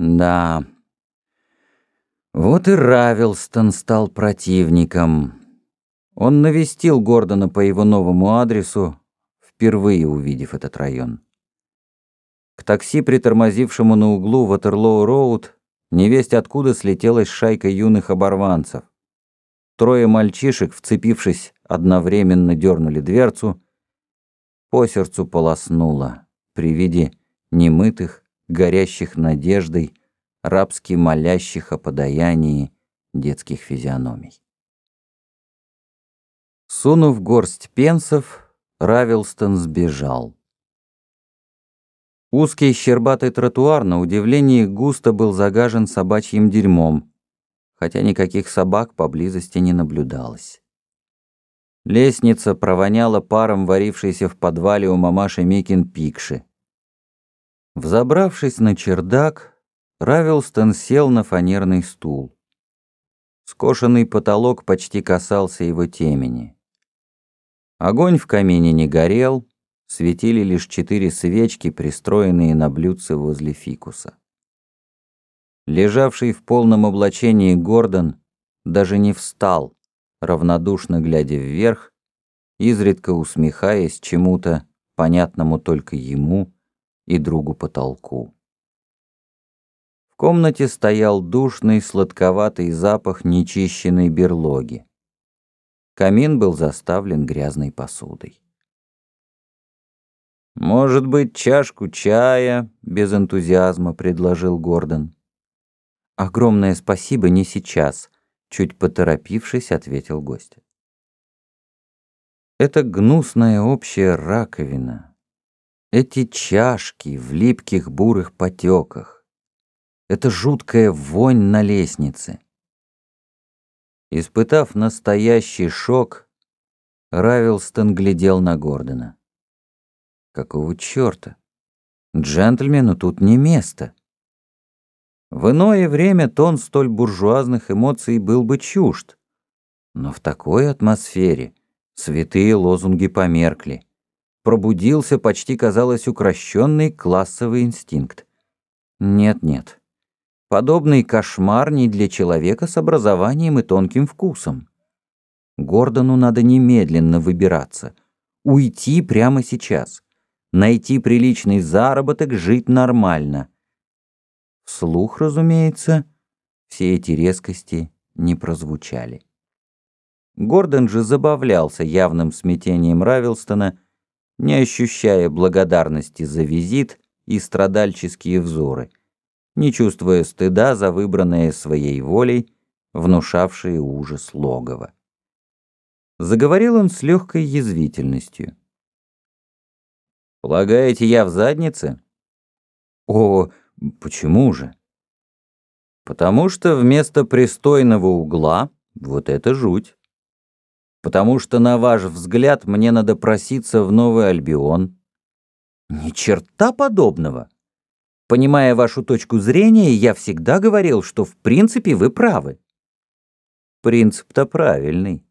Да. Вот и Равилстон стал противником. Он навестил Гордона по его новому адресу, впервые увидев этот район. К такси, притормозившему на углу Ватерлоу-Роуд, невесть откуда слетелась шайка юных оборванцев. Трое мальчишек, вцепившись, одновременно дернули дверцу, по сердцу полоснуло при виде немытых, горящих надеждой, рабски молящих о подаянии детских физиономий. Сунув горсть пенсов, Равилстон сбежал. Узкий щербатый тротуар, на удивление, густо был загажен собачьим дерьмом, хотя никаких собак поблизости не наблюдалось. Лестница провоняла паром, варившейся в подвале у мамаши Микин Пикши. Взобравшись на чердак, Равилстон сел на фанерный стул. Скошенный потолок почти касался его темени. Огонь в камине не горел, светили лишь четыре свечки, пристроенные на блюдце возле фикуса. Лежавший в полном облачении Гордон даже не встал, равнодушно глядя вверх, изредка усмехаясь чему-то, понятному только ему и другу потолку. В комнате стоял душный, сладковатый запах нечищенной берлоги. Камин был заставлен грязной посудой. «Может быть, чашку чая?» — без энтузиазма предложил Гордон. «Огромное спасибо, не сейчас», — чуть поторопившись, ответил гость. Это гнусная общая раковина, эти чашки в липких бурых потеках. Это жуткая вонь на лестнице. Испытав настоящий шок, Равилстон глядел на Гордона. Какого черта? Джентльмену тут не место. В иное время тон столь буржуазных эмоций был бы чужд. Но в такой атмосфере святые лозунги померкли пробудился почти, казалось, укращенный классовый инстинкт. Нет-нет. Подобный кошмар не для человека с образованием и тонким вкусом. Гордону надо немедленно выбираться. Уйти прямо сейчас. Найти приличный заработок, жить нормально. Вслух, разумеется, все эти резкости не прозвучали. Гордон же забавлялся явным смятением Равилстона, не ощущая благодарности за визит и страдальческие взоры, не чувствуя стыда за выбранное своей волей, внушавшее ужас логово. Заговорил он с легкой язвительностью. «Полагаете, я в заднице?» «О, почему же?» «Потому что вместо пристойного угла вот это жуть» потому что, на ваш взгляд, мне надо проситься в Новый Альбион. Ни черта подобного. Понимая вашу точку зрения, я всегда говорил, что в принципе вы правы. Принцип-то правильный.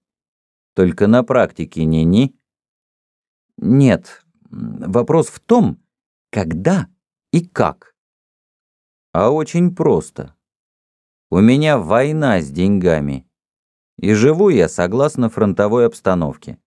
Только на практике не-ни. Нет, вопрос в том, когда и как. А очень просто. У меня война с деньгами. И живу я согласно фронтовой обстановке.